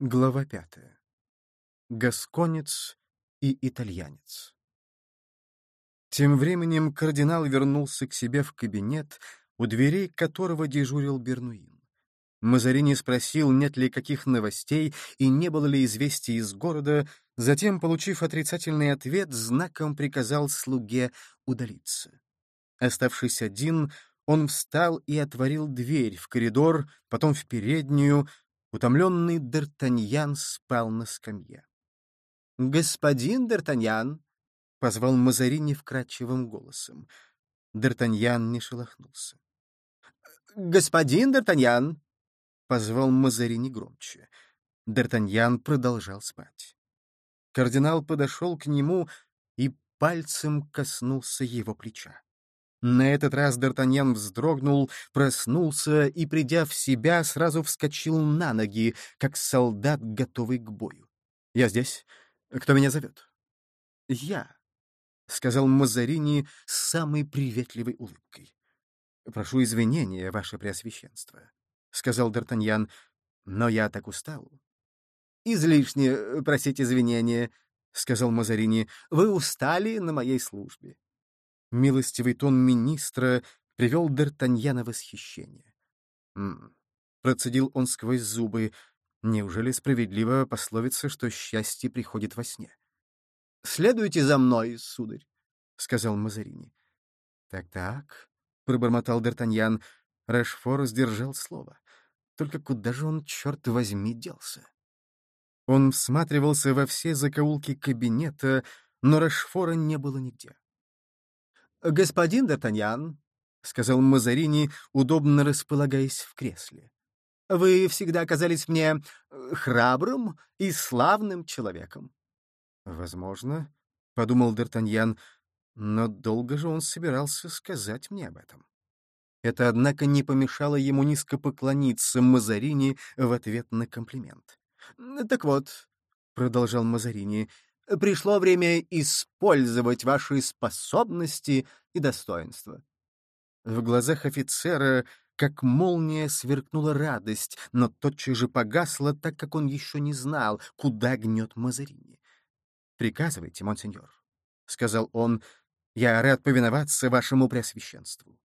Глава пятая. Гасконец и итальянец. Тем временем кардинал вернулся к себе в кабинет, у дверей которого дежурил Бернуин. Мазарини спросил, нет ли каких новостей и не было ли известий из города, затем, получив отрицательный ответ, знаком приказал слуге удалиться. Оставшись один, он встал и отворил дверь в коридор, потом в переднюю, Утомленный Д'Артаньян спал на скамье. «Господин Д'Артаньян!» — позвал Мазарини вкрадчивым голосом. Д'Артаньян не шелохнулся. «Господин Д'Артаньян!» — позвал Мазарини громче. Д'Артаньян продолжал спать. Кардинал подошел к нему и пальцем коснулся его плеча. На этот раз Д'Артаньян вздрогнул, проснулся и, придя в себя, сразу вскочил на ноги, как солдат, готовый к бою. «Я здесь. Кто меня зовет?» «Я», — сказал Мазарини с самой приветливой улыбкой. «Прошу извинения, ваше преосвященство», — сказал Д'Артаньян, — «но я так устал». «Излишне просить извинения», — сказал Мазарини. «Вы устали на моей службе». Милостивый тон министра привел Д'Артаньяна в восхищение. «М -м", процедил он сквозь зубы. «Неужели справедливо пословица, что счастье приходит во сне?» «Следуйте за мной, сударь», — сказал Мазарини. «Так-так», — пробормотал Д'Артаньян. Рашфор сдержал слово. Только куда же он, черт возьми, делся? Он всматривался во все закоулки кабинета, но Рашфора не было нигде. «Господин Д'Артаньян», — сказал Мазарини, удобно располагаясь в кресле, — «вы всегда оказались мне э, храбрым и славным человеком». «Возможно», — подумал Д'Артаньян, — «но долго же он собирался сказать мне об этом». Это, однако, не помешало ему низко поклониться Мазарини в ответ на комплимент. «Так вот», — продолжал Мазарини, Пришло время использовать ваши способности и достоинства». В глазах офицера как молния сверкнула радость, но тотчас же погасла, так как он еще не знал, куда гнет Мазарини. «Приказывайте, монсеньор», — сказал он, — «я рад повиноваться вашему преосвященству».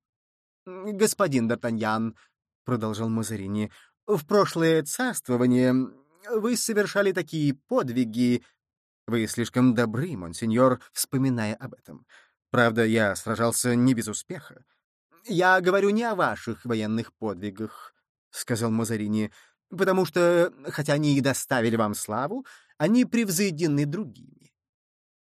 «Господин Д'Артаньян», — продолжал Мазарини, — «в прошлое царствование вы совершали такие подвиги, вы слишком добры, монсеньор, вспоминая об этом. Правда, я сражался не без успеха. Я говорю не о ваших военных подвигах, — сказал Мазарини, — потому что, хотя они и доставили вам славу, они превзойдены другими.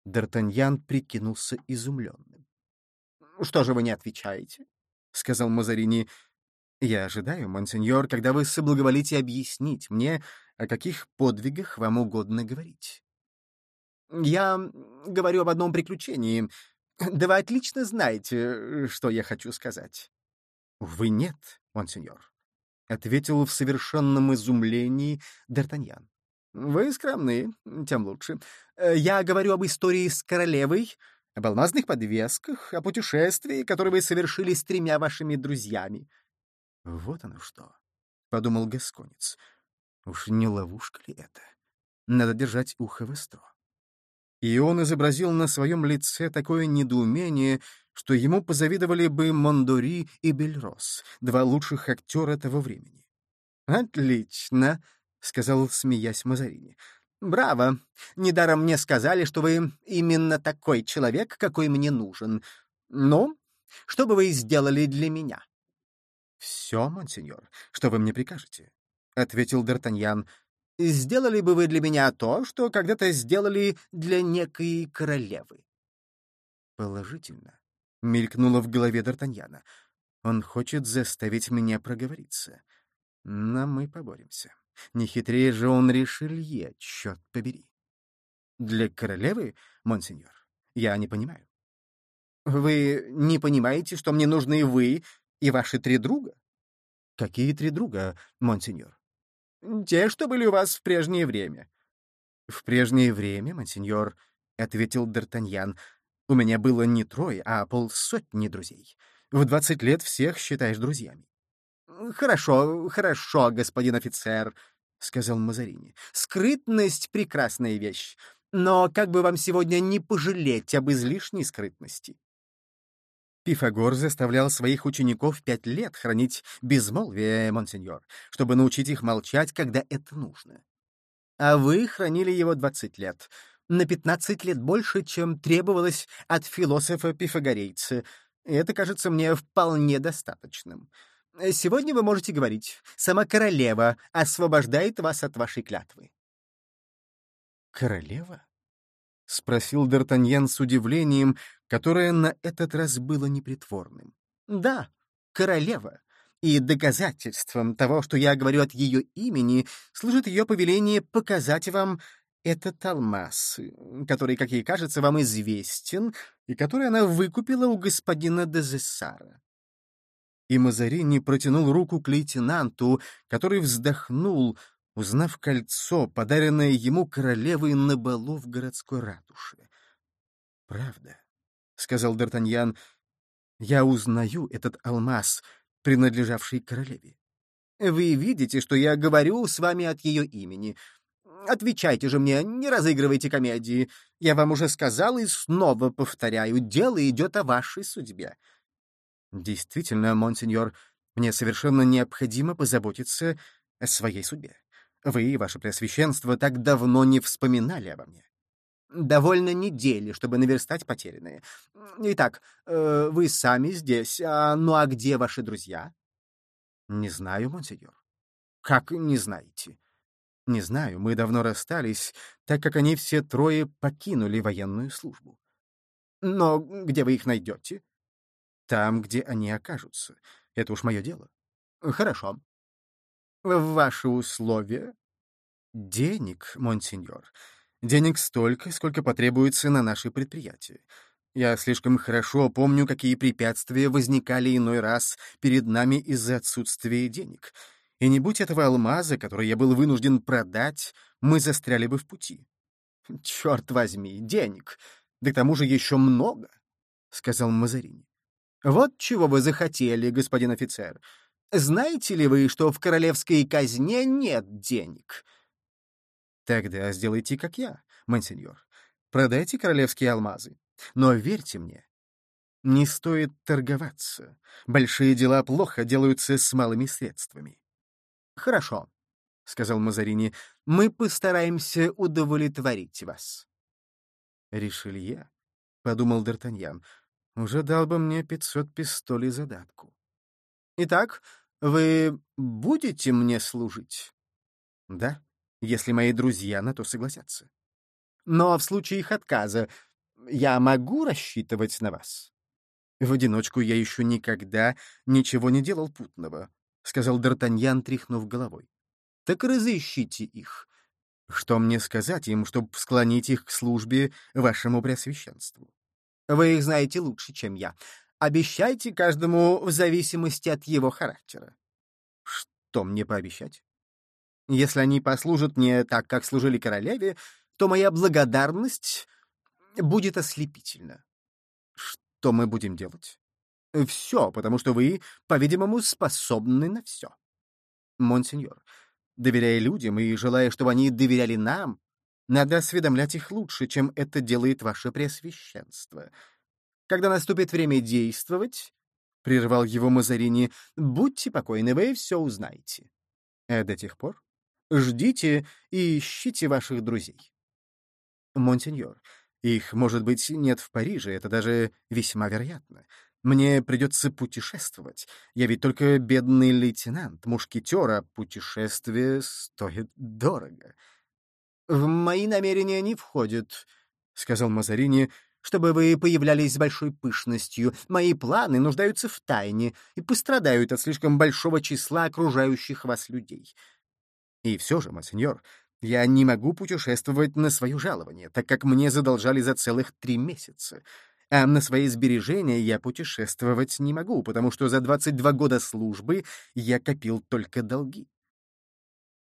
Д'Артаньян прикинулся изумленным. — Что же вы не отвечаете? — сказал Мазарини. — Я ожидаю, монсеньор, когда вы соблаговолите объяснить мне, о каких подвигах вам угодно говорить. Я говорю об одном приключении. Да вы отлично знаете, что я хочу сказать. — Вы нет, монсеньор, — ответил в совершенном изумлении Д'Артаньян. — Вы скромны, тем лучше. Я говорю об истории с королевой, об алмазных подвесках, о путешествии, которое вы совершили с тремя вашими друзьями. — Вот оно что, — подумал Гасконец. — Уж не ловушка ли это? Надо держать ухо востро и он изобразил на своем лице такое недоумение, что ему позавидовали бы Мондори и Бельрос, два лучших актера того времени. «Отлично», — сказал, смеясь Мазарини. «Браво! Недаром мне сказали, что вы именно такой человек, какой мне нужен. Ну, что бы вы сделали для меня?» «Все, монсеньор, что вы мне прикажете», — ответил Д'Артаньян, сделали бы вы для меня то, что когда-то сделали для некой королевы?» «Положительно», — мелькнуло в голове Д'Артаньяна. «Он хочет заставить меня проговориться. Но мы поборемся. Не хитрее же он Ришелье, черт побери». «Для королевы, монсеньор? Я не понимаю». «Вы не понимаете, что мне нужны вы и ваши три друга?» «Какие три друга, монсеньор?» Те, что были у вас в прежнее время». «В прежнее время, мансиньор», — ответил Д'Артаньян, — «у меня было не трое, а полсотни друзей. В двадцать лет всех считаешь друзьями». «Хорошо, хорошо, господин офицер», — сказал Мазарини. «Скрытность — прекрасная вещь, но как бы вам сегодня не пожалеть об излишней скрытности?» Пифагор заставлял своих учеников пять лет хранить безмолвие, монсеньор, чтобы научить их молчать, когда это нужно. А вы хранили его двадцать лет, на пятнадцать лет больше, чем требовалось от философа-пифагорейца. Это кажется мне вполне достаточным. Сегодня вы можете говорить. Сама королева освобождает вас от вашей клятвы. Королева? — спросил Д'Артаньян с удивлением, которое на этот раз было непритворным. «Да, королева. И доказательством того, что я говорю от ее имени, служит ее повеление показать вам этот алмаз, который, как ей кажется, вам известен, и который она выкупила у господина Дезессара. И Мазарини протянул руку к лейтенанту, который вздохнул, узнав кольцо, подаренное ему королевой на балу в городской ратуше. «Правда», — сказал Д'Артаньян, — «я узнаю этот алмаз, принадлежавший королеве. Вы видите, что я говорю с вами от ее имени. Отвечайте же мне, не разыгрывайте комедии. Я вам уже сказал и снова повторяю, дело идет о вашей судьбе. Действительно, монсеньор, мне совершенно необходимо позаботиться о своей судьбе. Вы, ваше преосвященство, так давно не вспоминали обо мне. Довольно недели, чтобы наверстать потерянное. Итак, э, вы сами здесь. А, ну а где ваши друзья? Не знаю, монсеньор. Как не знаете? Не знаю, мы давно расстались, так как они все трое покинули военную службу. Но где вы их найдете? Там, где они окажутся. Это уж мое дело. Хорошо. Ваши условия? Денег, монсеньор. Денег столько, сколько потребуется на наши предприятия. Я слишком хорошо помню, какие препятствия возникали иной раз перед нами из-за отсутствия денег — и не будь этого алмаза, который я был вынужден продать, мы застряли бы в пути. — Черт возьми, денег! Да к тому же еще много, — сказал Мазарини. — Вот чего вы захотели, господин офицер. Знаете ли вы, что в королевской казне нет денег? — Тогда сделайте, как я, мансеньор. Продайте королевские алмазы. Но верьте мне, не стоит торговаться. Большие дела плохо делаются с малыми средствами. «Хорошо», — сказал Мазарини, — «мы постараемся удовлетворить вас». «Ришелье», — подумал Д'Артаньян, — «уже дал бы мне пятьсот пистолей задатку». «Итак, вы будете мне служить?» «Да, если мои друзья на то согласятся». «Но в случае их отказа я могу рассчитывать на вас?» В одиночку я еще никогда ничего не делал путного. — сказал Д'Артаньян, тряхнув головой. — Так разыщите их. Что мне сказать им, чтобы склонить их к службе вашему преосвященству? Вы их знаете лучше, чем я. Обещайте каждому в зависимости от его характера. Что мне пообещать? Если они послужат мне так, как служили королеве, то моя благодарность будет ослепительна. Что мы будем делать? Все, потому что вы, по-видимому, способны на все. Монсеньор, доверяя людям и желая, чтобы они доверяли нам, надо осведомлять их лучше, чем это делает ваше Преосвященство. Когда наступит время действовать, — прервал его Мазарини, — будьте покойны, вы все узнаете. А до тех пор ждите и ищите ваших друзей. Монсеньор, их, может быть, нет в Париже, это даже весьма вероятно. Мне придется путешествовать. Я ведь только бедный лейтенант, мушкетер, а путешествие стоит дорого. — В мои намерения не входит, — сказал Мазарини, — чтобы вы появлялись с большой пышностью. Мои планы нуждаются в тайне и пострадают от слишком большого числа окружающих вас людей. И все же, монсеньор, я не могу путешествовать на свое жалование, так как мне задолжали за целых три месяца а на свои сбережения я путешествовать не могу, потому что за 22 года службы я копил только долги.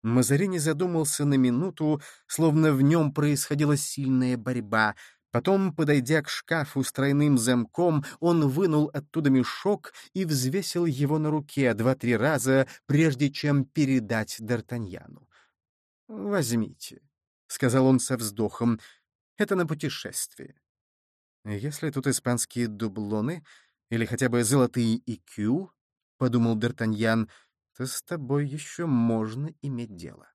Мазарини задумался на минуту, словно в нем происходила сильная борьба. Потом, подойдя к шкафу с тройным замком, он вынул оттуда мешок и взвесил его на руке два-три раза, прежде чем передать Д'Артаньяну. «Возьмите», — сказал он со вздохом, — «это на путешествие. Если тут испанские дублоны или хотя бы золотые икю, — подумал Д'Артаньян, — то с тобой еще можно иметь дело».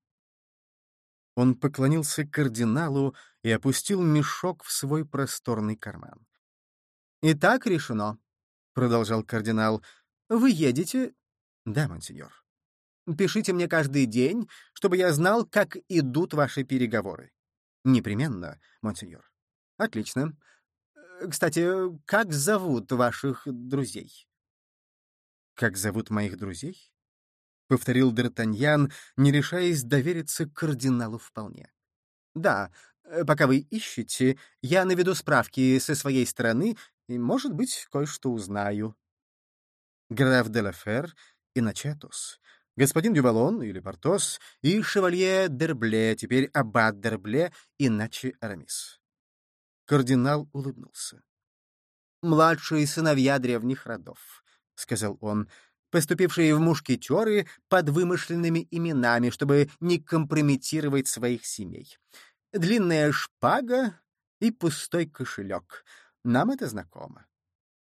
Он поклонился кардиналу и опустил мешок в свой просторный карман. «Итак решено», — продолжал кардинал. «Вы едете?» «Да, монсеньор». «Пишите мне каждый день, чтобы я знал, как идут ваши переговоры». «Непременно, монсеньор». «Отлично. Кстати, как зовут ваших друзей?» «Как зовут моих друзей?» — повторил Д'Артаньян, не решаясь довериться кардиналу вполне. «Да, э, пока вы ищете, я наведу справки со своей стороны и, может быть, кое-что узнаю». Граф де Лафер и Начатус, господин Дювалон или Портос и шевалье Дербле, теперь аббат Дербле, иначе Арамис. Кардинал улыбнулся. «Младшие сыновья древних родов», — сказал он, — поступившие в мушкетеры под вымышленными именами, чтобы не компрометировать своих семей. Длинная шпага и пустой кошелек. Нам это знакомо.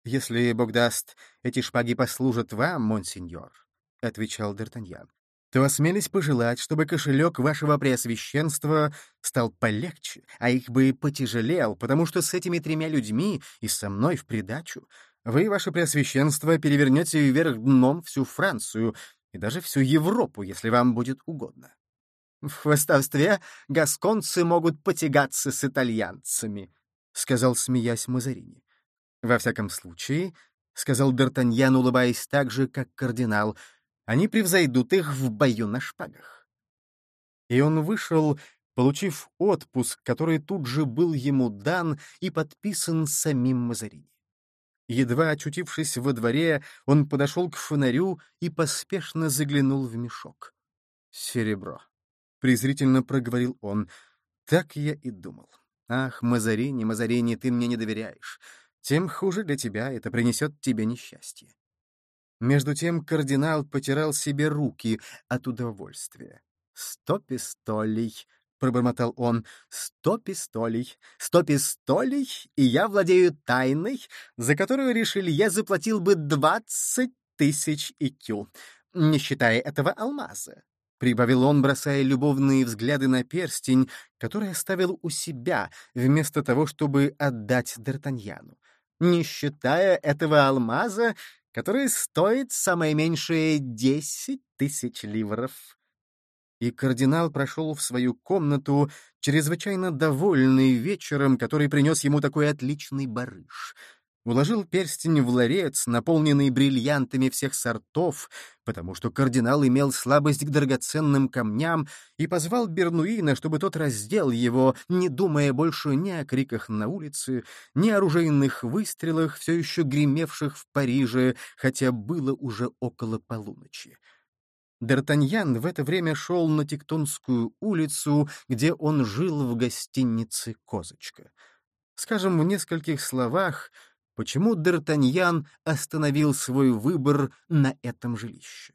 «Если, Бог даст, эти шпаги послужат вам, монсеньор», — отвечал Д'Артаньян, то осмелись пожелать, чтобы кошелек вашего преосвященства стал полегче, а их бы потяжелел, потому что с этими тремя людьми и со мной в придачу вы, ваше преосвященство, перевернете вверх дном всю Францию и даже всю Европу, если вам будет угодно. В хвостовстве гасконцы могут потягаться с итальянцами, — сказал, смеясь Мазарини. Во всяком случае, — сказал Д'Артаньян, улыбаясь так же, как кардинал, — они превзойдут их в бою на шпагах. И он вышел, получив отпуск, который тут же был ему дан и подписан самим Мазарини. Едва очутившись во дворе, он подошел к фонарю и поспешно заглянул в мешок. «Серебро», — презрительно проговорил он. «Так я и думал. Ах, Мазарини, Мазарини, ты мне не доверяешь. Тем хуже для тебя, это принесет тебе несчастье». Между тем кардинал потирал себе руки от удовольствия. «Сто пистолей!» — пробормотал он. «Сто пистолей! Сто пистолей, и я владею тайной, за которую Ришелье заплатил бы двадцать тысяч икю, не считая этого алмаза». Прибавил он, бросая любовные взгляды на перстень, который оставил у себя, вместо того, чтобы отдать Д'Артаньяну. «Не считая этого алмаза, который стоит самое меньшее десять тысяч ливров» и кардинал прошел в свою комнату, чрезвычайно довольный вечером, который принес ему такой отличный барыш. Уложил перстень в ларец, наполненный бриллиантами всех сортов, потому что кардинал имел слабость к драгоценным камням, и позвал Бернуина, чтобы тот раздел его, не думая больше ни о криках на улице, ни о оружейных выстрелах, все еще гремевших в Париже, хотя было уже около полуночи. Д'Артаньян в это время шел на Тектонскую улицу, где он жил в гостинице «Козочка». Скажем в нескольких словах, почему Д'Артаньян остановил свой выбор на этом жилище.